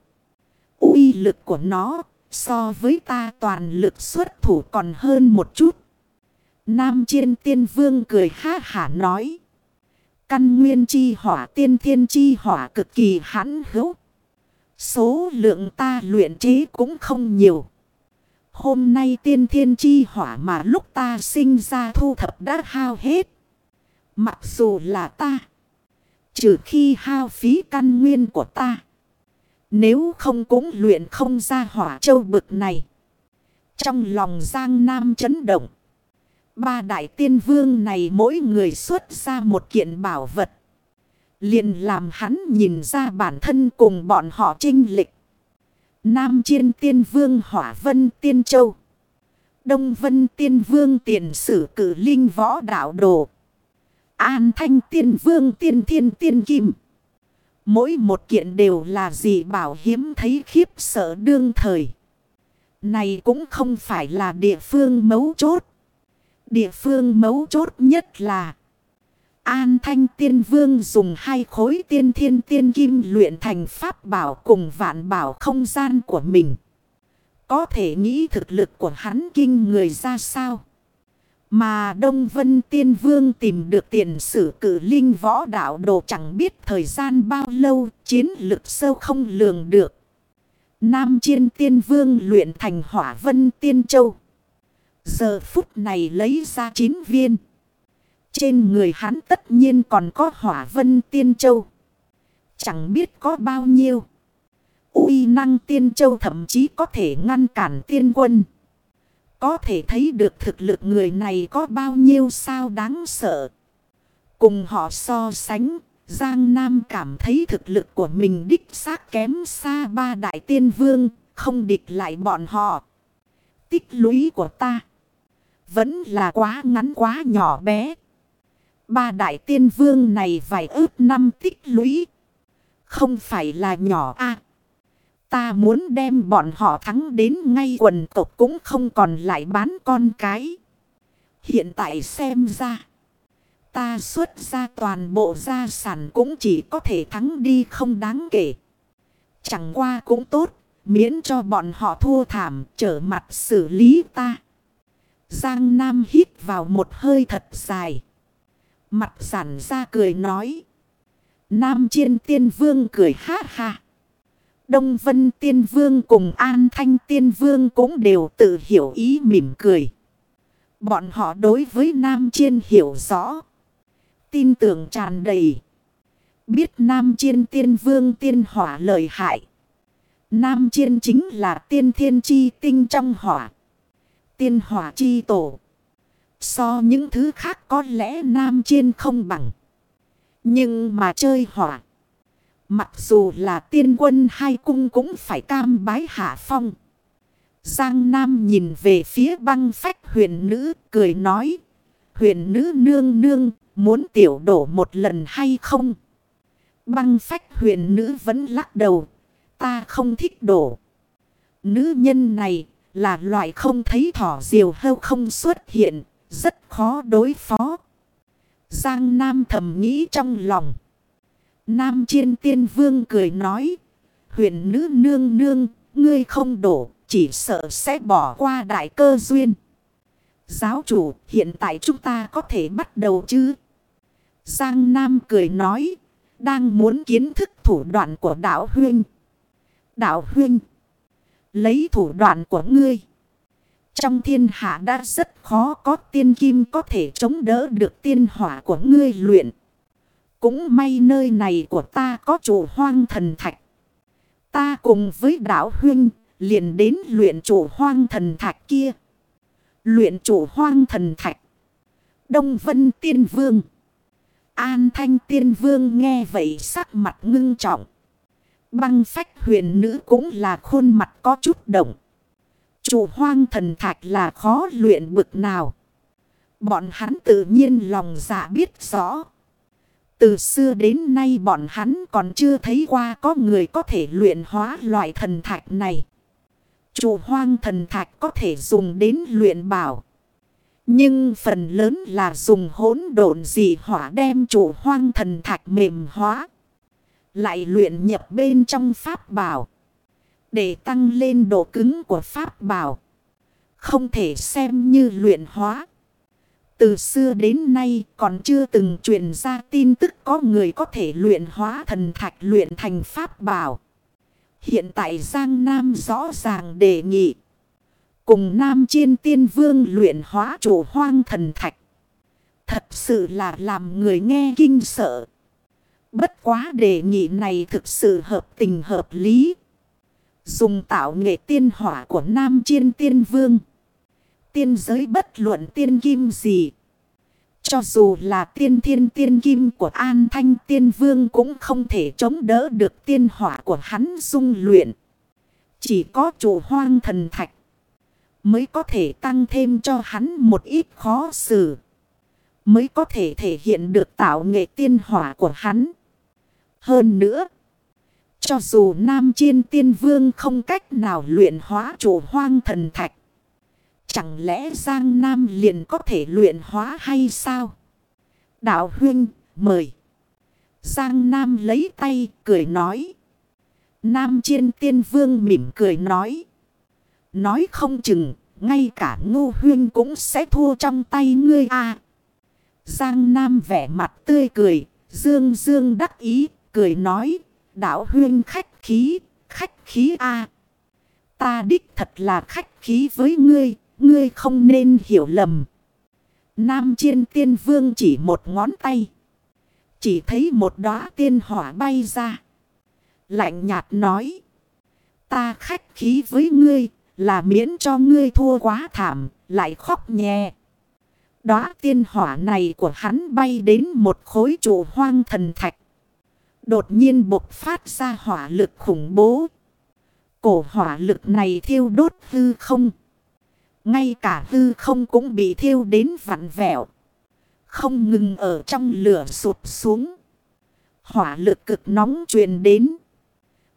uy lực của nó so với ta toàn lực xuất thủ còn hơn một chút. Nam chiên tiên vương cười ha hả nói. Căn nguyên chi hỏa, tiên thiên chi hỏa cực kỳ hãn hữu. Số lượng ta luyện trí cũng không nhiều. Hôm nay tiên thiên chi hỏa mà lúc ta sinh ra thu thập đã hao hết. Mặc dù là ta. Trừ khi hao phí căn nguyên của ta. Nếu không cũng luyện không ra hỏa châu bực này. Trong lòng Giang Nam chấn động. Ba đại tiên vương này mỗi người xuất ra một kiện bảo vật. liền làm hắn nhìn ra bản thân cùng bọn họ trinh lịch. Nam Chiên Tiên Vương Hỏa Vân Tiên Châu. Đông Vân Tiên Vương Tiền Sử Cử Linh Võ Đạo Đồ. An Thanh Tiên Vương Tiên Thiên Tiên Kim. Mỗi một kiện đều là gì bảo hiếm thấy khiếp sợ đương thời. Này cũng không phải là địa phương mấu chốt. Địa phương mấu chốt nhất là An Thanh Tiên Vương dùng hai khối tiên thiên tiên kim luyện thành pháp bảo cùng vạn bảo không gian của mình. Có thể nghĩ thực lực của hắn kinh người ra sao? Mà Đông Vân Tiên Vương tìm được tiền sử cử linh võ đạo đồ chẳng biết thời gian bao lâu, chiến lực sâu không lường được. Nam Chiên Tiên Vương luyện thành hỏa vân Tiên Châu. Giờ phút này lấy ra chín viên. Trên người hắn tất nhiên còn có hỏa vân Tiên Châu. Chẳng biết có bao nhiêu. uy năng Tiên Châu thậm chí có thể ngăn cản tiên quân. Có thể thấy được thực lực người này có bao nhiêu sao đáng sợ. Cùng họ so sánh, Giang Nam cảm thấy thực lực của mình đích xác kém xa ba đại tiên vương, không địch lại bọn họ. Tích lũy của ta vẫn là quá ngắn quá nhỏ bé. Ba đại tiên vương này vài ước năm tích lũy. Không phải là nhỏ a Ta muốn đem bọn họ thắng đến ngay quần tộc cũng không còn lại bán con cái. Hiện tại xem ra. Ta xuất ra toàn bộ gia sản cũng chỉ có thể thắng đi không đáng kể. Chẳng qua cũng tốt. Miễn cho bọn họ thua thảm, trở mặt xử lý ta. Giang Nam hít vào một hơi thật dài. Mặt sản ra cười nói. Nam chiên tiên vương cười ha ha. Đông Vân Tiên Vương cùng An Thanh Tiên Vương cũng đều tự hiểu ý mỉm cười. Bọn họ đối với Nam Chiên hiểu rõ. Tin tưởng tràn đầy. Biết Nam Chiên Tiên Vương tiên hỏa lợi hại. Nam Chiên chính là tiên thiên chi tinh trong hỏa. Tiên hỏa chi tổ. So những thứ khác có lẽ Nam Chiên không bằng. Nhưng mà chơi hỏa. Mặc dù là tiên quân hai cung cũng phải cam bái hạ phong. Giang Nam nhìn về phía băng phách huyền nữ, cười nói. Huyền nữ nương nương, muốn tiểu đổ một lần hay không? Băng phách huyền nữ vẫn lắc đầu. Ta không thích đổ. Nữ nhân này là loại không thấy thỏ diều hâu không xuất hiện. Rất khó đối phó. Giang Nam thầm nghĩ trong lòng. Nam chiên tiên vương cười nói. Huyền nữ nương nương, ngươi không đổ, chỉ sợ sẽ bỏ qua đại cơ duyên. Giáo chủ, hiện tại chúng ta có thể bắt đầu chứ? Giang Nam cười nói, đang muốn kiến thức thủ đoạn của đạo huynh. Đạo huynh, lấy thủ đoạn của ngươi. Trong thiên hạ đã rất khó có tiên kim có thể chống đỡ được tiên hỏa của ngươi luyện. Cũng may nơi này của ta có chủ hoang thần thạch. Ta cùng với đạo huynh liền đến luyện chủ hoang thần thạch kia. Luyện chủ hoang thần thạch. Đông Vân Tiên Vương. An Thanh Tiên Vương nghe vậy sắc mặt ngưng trọng. Băng phách huyền nữ cũng là khuôn mặt có chút động. Chủ hoang thần thạch là khó luyện bực nào. Bọn hắn tự nhiên lòng dạ biết rõ. Từ xưa đến nay bọn hắn còn chưa thấy qua có người có thể luyện hóa loại thần thạch này. Chủ hoang thần thạch có thể dùng đến luyện bảo. Nhưng phần lớn là dùng hỗn độn dị hỏa đem chủ hoang thần thạch mềm hóa. Lại luyện nhập bên trong pháp bảo. Để tăng lên độ cứng của pháp bảo. Không thể xem như luyện hóa. Từ xưa đến nay còn chưa từng truyền ra tin tức có người có thể luyện hóa thần thạch luyện thành pháp bảo. Hiện tại Giang Nam rõ ràng đề nghị. Cùng Nam Chiên Tiên Vương luyện hóa chủ hoang thần thạch. Thật sự là làm người nghe kinh sợ. Bất quá đề nghị này thực sự hợp tình hợp lý. Dùng tạo nghệ tiên hỏa của Nam Chiên Tiên Vương. Tiên giới bất luận tiên kim gì. Cho dù là tiên thiên tiên kim của An Thanh Tiên Vương cũng không thể chống đỡ được tiên hỏa của hắn dung luyện. Chỉ có chủ hoang thần thạch mới có thể tăng thêm cho hắn một ít khó xử. Mới có thể thể hiện được tạo nghệ tiên hỏa của hắn. Hơn nữa, cho dù Nam Chiên Tiên Vương không cách nào luyện hóa chủ hoang thần thạch. Chẳng lẽ Giang Nam liền có thể luyện hóa hay sao? Đạo huynh, mời. Giang Nam lấy tay, cười nói. Nam Chiên Tiên Vương mỉm cười nói. Nói không chừng, ngay cả ngô huyên cũng sẽ thua trong tay ngươi à. Giang Nam vẻ mặt tươi cười, dương dương đắc ý, cười nói. Đạo huyên khách khí, khách khí a Ta đích thật là khách khí với ngươi, ngươi không nên hiểu lầm. Nam chiên tiên vương chỉ một ngón tay. Chỉ thấy một đóa tiên hỏa bay ra. Lạnh nhạt nói. Ta khách khí với ngươi là miễn cho ngươi thua quá thảm, lại khóc nhẹ. Đóa tiên hỏa này của hắn bay đến một khối trụ hoang thần thạch. Đột nhiên bộc phát ra hỏa lực khủng bố. Cổ hỏa lực này thiêu đốt hư không. Ngay cả hư không cũng bị thiêu đến vặn vẹo. Không ngừng ở trong lửa sụt xuống. Hỏa lực cực nóng truyền đến.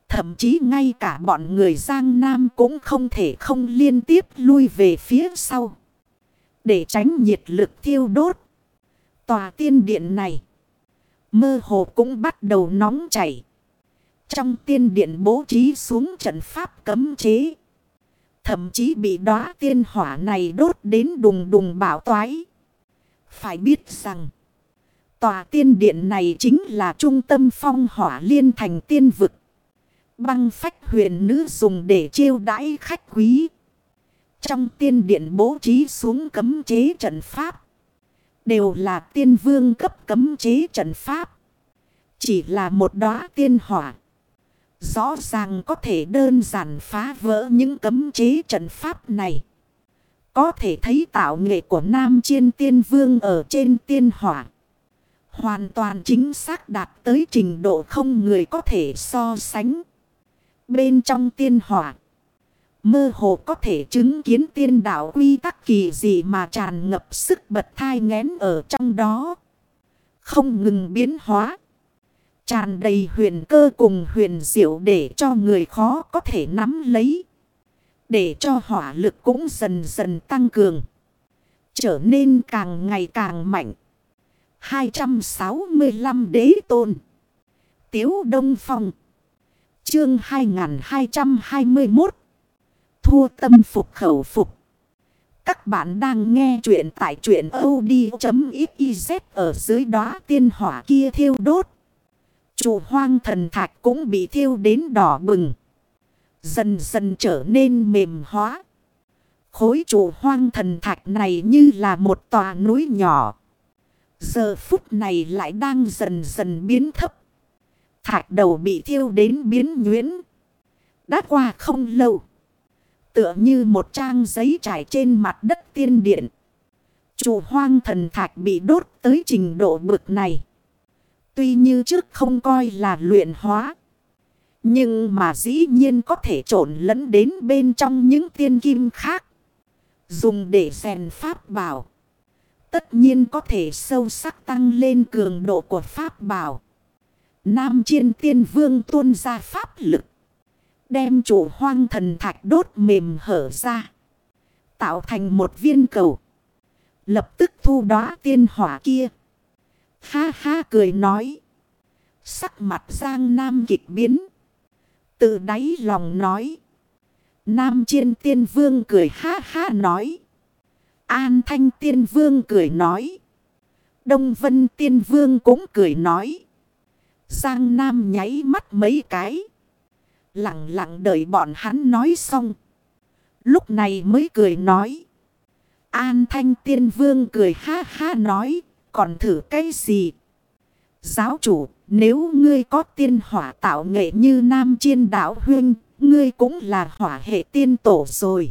Thậm chí ngay cả bọn người Giang Nam cũng không thể không liên tiếp lui về phía sau. Để tránh nhiệt lực thiêu đốt. Tòa tiên điện này. Mơ hồ cũng bắt đầu nóng chảy. Trong tiên điện bố trí xuống trận pháp cấm chế. Thậm chí bị đóa tiên hỏa này đốt đến đùng đùng bảo toái. Phải biết rằng. Tòa tiên điện này chính là trung tâm phong hỏa liên thành tiên vực. Băng phách huyền nữ dùng để chiêu đãi khách quý. Trong tiên điện bố trí xuống cấm chế trận pháp. Đều là tiên vương cấp cấm chế trận pháp. Chỉ là một đóa tiên hỏa. Rõ ràng có thể đơn giản phá vỡ những cấm chế trận pháp này. Có thể thấy tạo nghệ của Nam Chiên Tiên Vương ở trên tiên hỏa. Hoàn toàn chính xác đạt tới trình độ không người có thể so sánh. Bên trong tiên hỏa. Mơ hồ có thể chứng kiến tiên đạo quy tắc kỳ gì mà tràn ngập sức bật thai ngén ở trong đó. Không ngừng biến hóa. Tràn đầy huyền cơ cùng huyền diệu để cho người khó có thể nắm lấy. Để cho hỏa lực cũng dần dần tăng cường. Trở nên càng ngày càng mạnh. 265 đế tôn. Tiếu Đông Phong. Chương 2221 Thua tâm phục khẩu phục. Các bạn đang nghe chuyện tại chuyện od.xyz ở dưới đó tiên hỏa kia thiêu đốt. Chủ hoang thần thạch cũng bị thiêu đến đỏ bừng. Dần dần trở nên mềm hóa. Khối chủ hoang thần thạch này như là một tòa núi nhỏ. Giờ phút này lại đang dần dần biến thấp. Thạch đầu bị thiêu đến biến nhuyễn. Đã qua không lâu. Tựa như một trang giấy trải trên mặt đất tiên điện. Chủ hoang thần thạch bị đốt tới trình độ bực này. Tuy như trước không coi là luyện hóa. Nhưng mà dĩ nhiên có thể trộn lẫn đến bên trong những tiên kim khác. Dùng để rèn pháp bảo. Tất nhiên có thể sâu sắc tăng lên cường độ của pháp bảo. Nam chiên tiên vương tuôn ra pháp lực. Đem chủ hoang thần thạch đốt mềm hở ra. Tạo thành một viên cầu. Lập tức thu đóa tiên hỏa kia. Ha ha cười nói. Sắc mặt Giang Nam kịch biến. Từ đáy lòng nói. Nam chiên tiên vương cười ha ha nói. An thanh tiên vương cười nói. Đông vân tiên vương cũng cười nói. Giang Nam nháy mắt mấy cái. Lặng lặng đợi bọn hắn nói xong. Lúc này mới cười nói. An thanh tiên vương cười ha ha nói. Còn thử cái gì? Giáo chủ, nếu ngươi có tiên hỏa tạo nghệ như nam chiên đạo huyên, ngươi cũng là hỏa hệ tiên tổ rồi.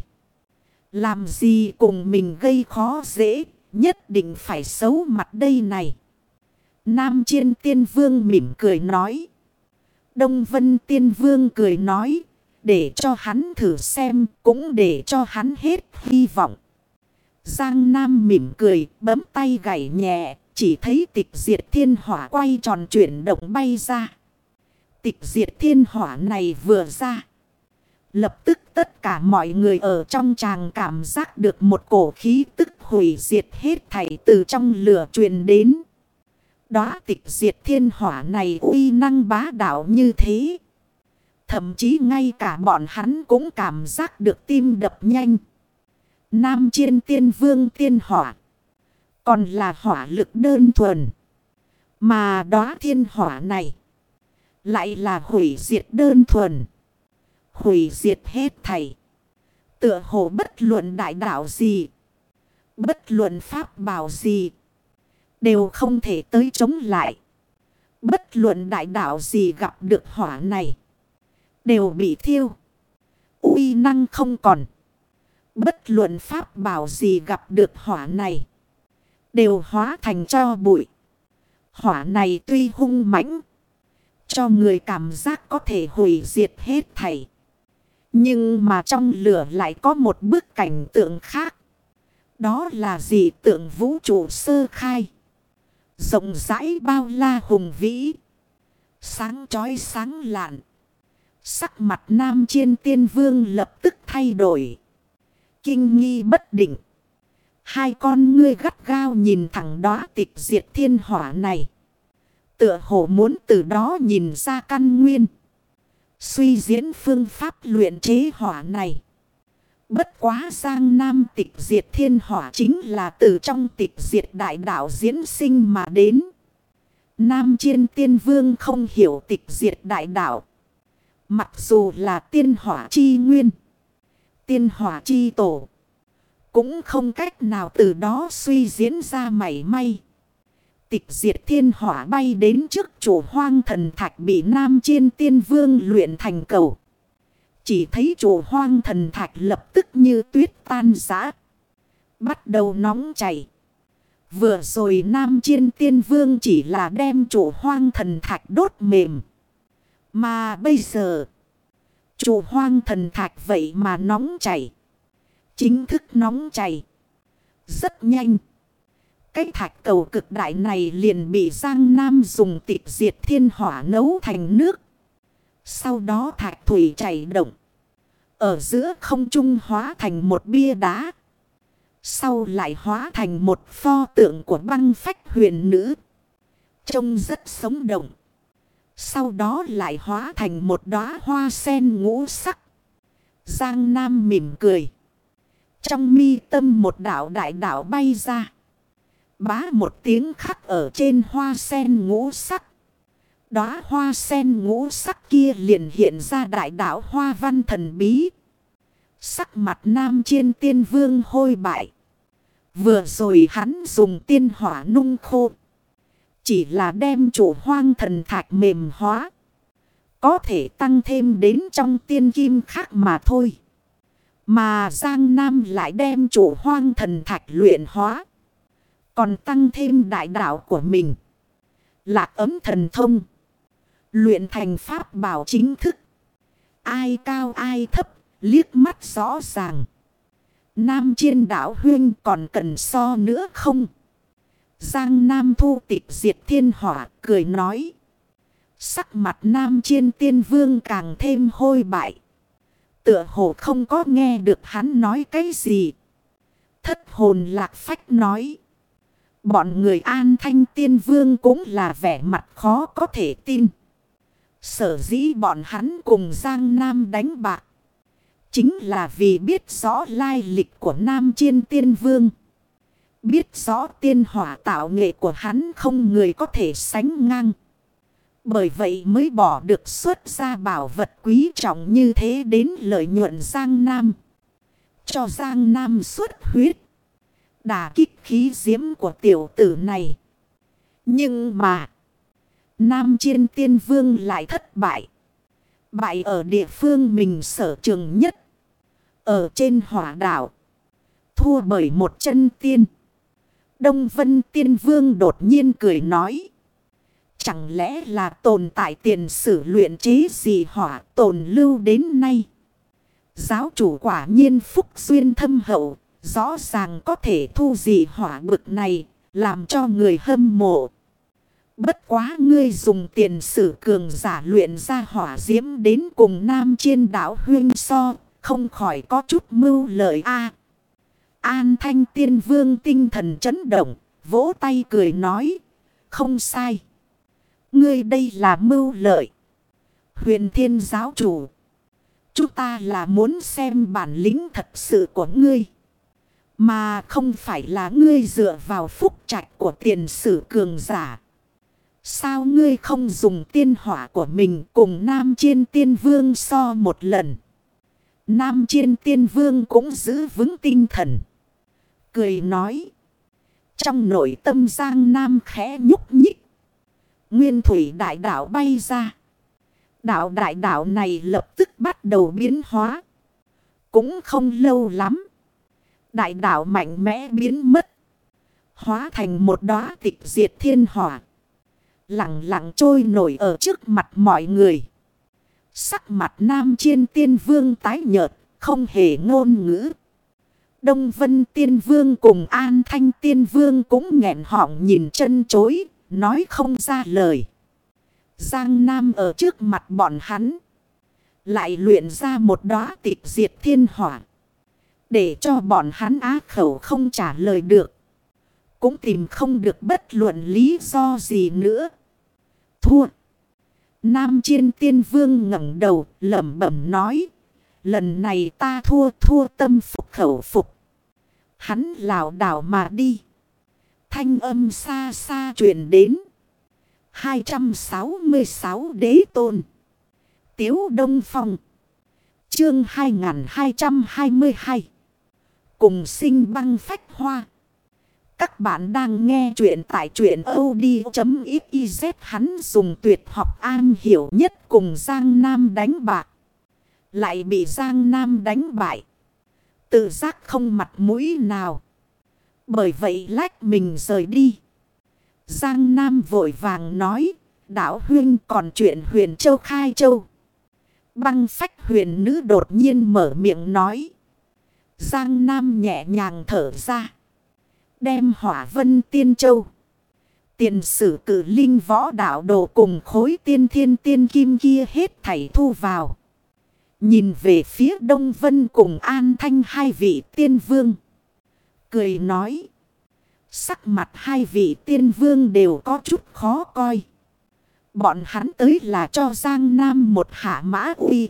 Làm gì cùng mình gây khó dễ, nhất định phải xấu mặt đây này. Nam chiên tiên vương mỉm cười nói. Đông vân tiên vương cười nói. Để cho hắn thử xem, cũng để cho hắn hết hy vọng. Giang Nam mỉm cười, bấm tay gảy nhẹ. Chỉ thấy tịch diệt thiên hỏa quay tròn chuyển động bay ra. Tịch diệt thiên hỏa này vừa ra. Lập tức tất cả mọi người ở trong tràng cảm giác được một cổ khí tức hủy diệt hết thảy từ trong lửa truyền đến. Đó tịch diệt thiên hỏa này uy năng bá đạo như thế. Thậm chí ngay cả bọn hắn cũng cảm giác được tim đập nhanh. Nam chiên tiên vương tiên hỏa. Còn là hỏa lực đơn thuần. Mà đó thiên hỏa này. Lại là hủy diệt đơn thuần. Hủy diệt hết thảy. Tựa hồ bất luận đại đạo gì. Bất luận pháp bảo gì. Đều không thể tới chống lại. Bất luận đại đạo gì gặp được hỏa này. Đều bị thiêu. uy năng không còn. Bất luận pháp bảo gì gặp được hỏa này. Đều hóa thành cho bụi. Hỏa này tuy hung mãnh. Cho người cảm giác có thể hủy diệt hết thảy. Nhưng mà trong lửa lại có một bức cảnh tượng khác. Đó là dị tượng vũ trụ sơ khai. Rộng rãi bao la hùng vĩ. Sáng chói sáng lạn. Sắc mặt nam chiên tiên vương lập tức thay đổi. Kinh nghi bất định. Hai con ngươi gắt gao nhìn thẳng đó tịch diệt thiên hỏa này. Tựa hồ muốn từ đó nhìn ra căn nguyên. Suy diễn phương pháp luyện chế hỏa này. Bất quá sang Nam tịch diệt thiên hỏa chính là từ trong tịch diệt đại đạo diễn sinh mà đến. Nam chiên tiên vương không hiểu tịch diệt đại đạo. Mặc dù là tiên hỏa chi nguyên. Tiên hỏa chi tổ. Cũng không cách nào từ đó suy diễn ra mảy may. Tịch diệt thiên hỏa bay đến trước chủ hoang thần thạch bị Nam Chiên Tiên Vương luyện thành cầu. Chỉ thấy chủ hoang thần thạch lập tức như tuyết tan giã. Bắt đầu nóng chảy. Vừa rồi Nam Chiên Tiên Vương chỉ là đem chủ hoang thần thạch đốt mềm. Mà bây giờ, chủ hoang thần thạch vậy mà nóng chảy. Chính thức nóng chảy. Rất nhanh. Cái thạch cầu cực đại này liền bị Giang Nam dùng tịch diệt thiên hỏa nấu thành nước. Sau đó thạch thủy chảy động. Ở giữa không trung hóa thành một bia đá. Sau lại hóa thành một pho tượng của băng phách huyền nữ. Trông rất sống động. Sau đó lại hóa thành một đóa hoa sen ngũ sắc. Giang Nam mỉm cười. Trong mi tâm một đảo đại đảo bay ra. Bá một tiếng khắc ở trên hoa sen ngũ sắc. Đóa hoa sen ngũ sắc kia liền hiện ra đại đảo hoa văn thần bí. Sắc mặt nam chiên tiên vương hôi bại. Vừa rồi hắn dùng tiên hỏa nung khô. Chỉ là đem chủ hoang thần thạch mềm hóa. Có thể tăng thêm đến trong tiên kim khác mà thôi. Mà Giang Nam lại đem chủ hoang thần thạch luyện hóa. Còn tăng thêm đại đạo của mình. Lạc ấm thần thông. Luyện thành pháp bảo chính thức. Ai cao ai thấp, liếc mắt rõ ràng. Nam chiên đảo huyên còn cần so nữa không? Giang Nam thu tịch diệt thiên hỏa cười nói. Sắc mặt Nam chiên tiên vương càng thêm hôi bại. Tựa hồ không có nghe được hắn nói cái gì. Thất hồn lạc phách nói. Bọn người an thanh tiên vương cũng là vẻ mặt khó có thể tin. Sở dĩ bọn hắn cùng Giang Nam đánh bạc. Chính là vì biết rõ lai lịch của Nam Chiên Tiên Vương. Biết rõ tiên hỏa tạo nghệ của hắn không người có thể sánh ngang. Bởi vậy mới bỏ được xuất ra bảo vật quý trọng như thế đến lợi nhuận Giang Nam. Cho Giang Nam xuất huyết. Đà kích khí diễm của tiểu tử này. Nhưng mà. Nam chiên tiên vương lại thất bại. Bại ở địa phương mình sở trường nhất. Ở trên hỏa đảo. Thua bởi một chân tiên. Đông Vân Tiên Vương đột nhiên cười nói. Chẳng lẽ là tồn tại tiền sử luyện chế gì hỏa tồn lưu đến nay. Giáo chủ quả nhiên phúc duyên thâm hậu, rõ ràng có thể thu gì hỏa bực này, làm cho người hâm mộ. Bất quá ngươi dùng tiền sử cường giả luyện ra hỏa diễm đến cùng nam chiên đảo huyên so, không khỏi có chút mưu lợi a An thanh tiên vương tinh thần chấn động, vỗ tay cười nói, không sai. Ngươi đây là mưu lợi. Huyền thiên giáo chủ. Chúng ta là muốn xem bản lĩnh thật sự của ngươi. Mà không phải là ngươi dựa vào phúc trạch của tiền sử cường giả. Sao ngươi không dùng tiên hỏa của mình cùng Nam Chiên Tiên Vương so một lần? Nam Chiên Tiên Vương cũng giữ vững tinh thần. Cười nói. Trong nội tâm Giang Nam khẽ nhúc nhích. Nguyên thủy đại đảo bay ra. Đảo đại đảo này lập tức bắt đầu biến hóa. Cũng không lâu lắm. Đại đảo mạnh mẽ biến mất. Hóa thành một đóa tịch diệt thiên hỏa. Lặng lặng trôi nổi ở trước mặt mọi người. Sắc mặt nam chiên tiên vương tái nhợt. Không hề ngôn ngữ. Đông Vân Tiên Vương cùng An Thanh Tiên Vương cũng nghẹn họng nhìn chân chối, nói không ra lời. Giang Nam ở trước mặt bọn hắn. Lại luyện ra một đóa tịch diệt thiên hỏa. Để cho bọn hắn á khẩu không trả lời được. Cũng tìm không được bất luận lý do gì nữa. Thua. Nam chiên tiên vương ngẩng đầu, lẩm bẩm nói. Lần này ta thua thua tâm phục khẩu phục. Hắn lảo đảo mà đi. Thanh âm xa xa truyền đến. 266 đế tôn. Tiếu Đông Phong. Chương 2222. Cùng sinh băng phách hoa. Các bạn đang nghe chuyện tại chuyện od.xyz hắn dùng tuyệt học an hiểu nhất cùng Giang Nam đánh bạc. Lại bị Giang Nam đánh bại. Tự giác không mặt mũi nào. Bởi vậy lách mình rời đi. Giang Nam vội vàng nói. Đảo huyên còn chuyện huyền châu khai châu. Băng phách huyền nữ đột nhiên mở miệng nói. Giang Nam nhẹ nhàng thở ra. Đem hỏa vân tiên châu. Tiền sử cử linh võ đạo đồ cùng khối tiên thiên tiên kim kia hết thảy thu vào. Nhìn về phía Đông Vân cùng An Thanh hai vị tiên vương. Cười nói. Sắc mặt hai vị tiên vương đều có chút khó coi. Bọn hắn tới là cho Giang Nam một hạ mã uy.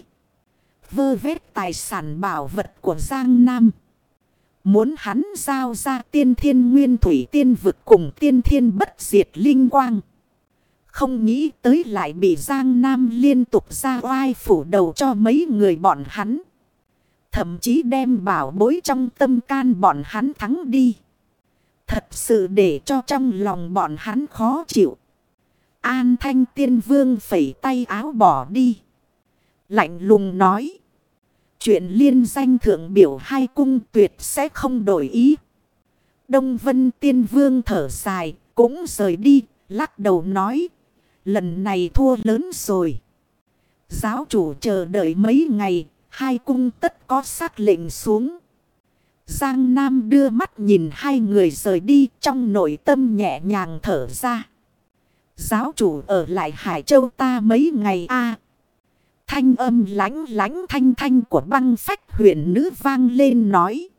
Vơ vét tài sản bảo vật của Giang Nam. Muốn hắn giao ra tiên thiên nguyên thủy tiên vực cùng tiên thiên bất diệt linh quang. Không nghĩ tới lại bị Giang Nam liên tục ra oai phủ đầu cho mấy người bọn hắn. Thậm chí đem bảo bối trong tâm can bọn hắn thắng đi. Thật sự để cho trong lòng bọn hắn khó chịu. An thanh tiên vương phẩy tay áo bỏ đi. Lạnh lùng nói. Chuyện liên danh thượng biểu hai cung tuyệt sẽ không đổi ý. Đông vân tiên vương thở dài cũng rời đi. Lắc đầu nói Lần này thua lớn rồi. Giáo chủ chờ đợi mấy ngày, hai cung tất có xác lệnh xuống. Giang Nam đưa mắt nhìn hai người rời đi trong nội tâm nhẹ nhàng thở ra. Giáo chủ ở lại Hải Châu ta mấy ngày a Thanh âm lánh lánh thanh thanh của băng phách huyền nữ vang lên nói.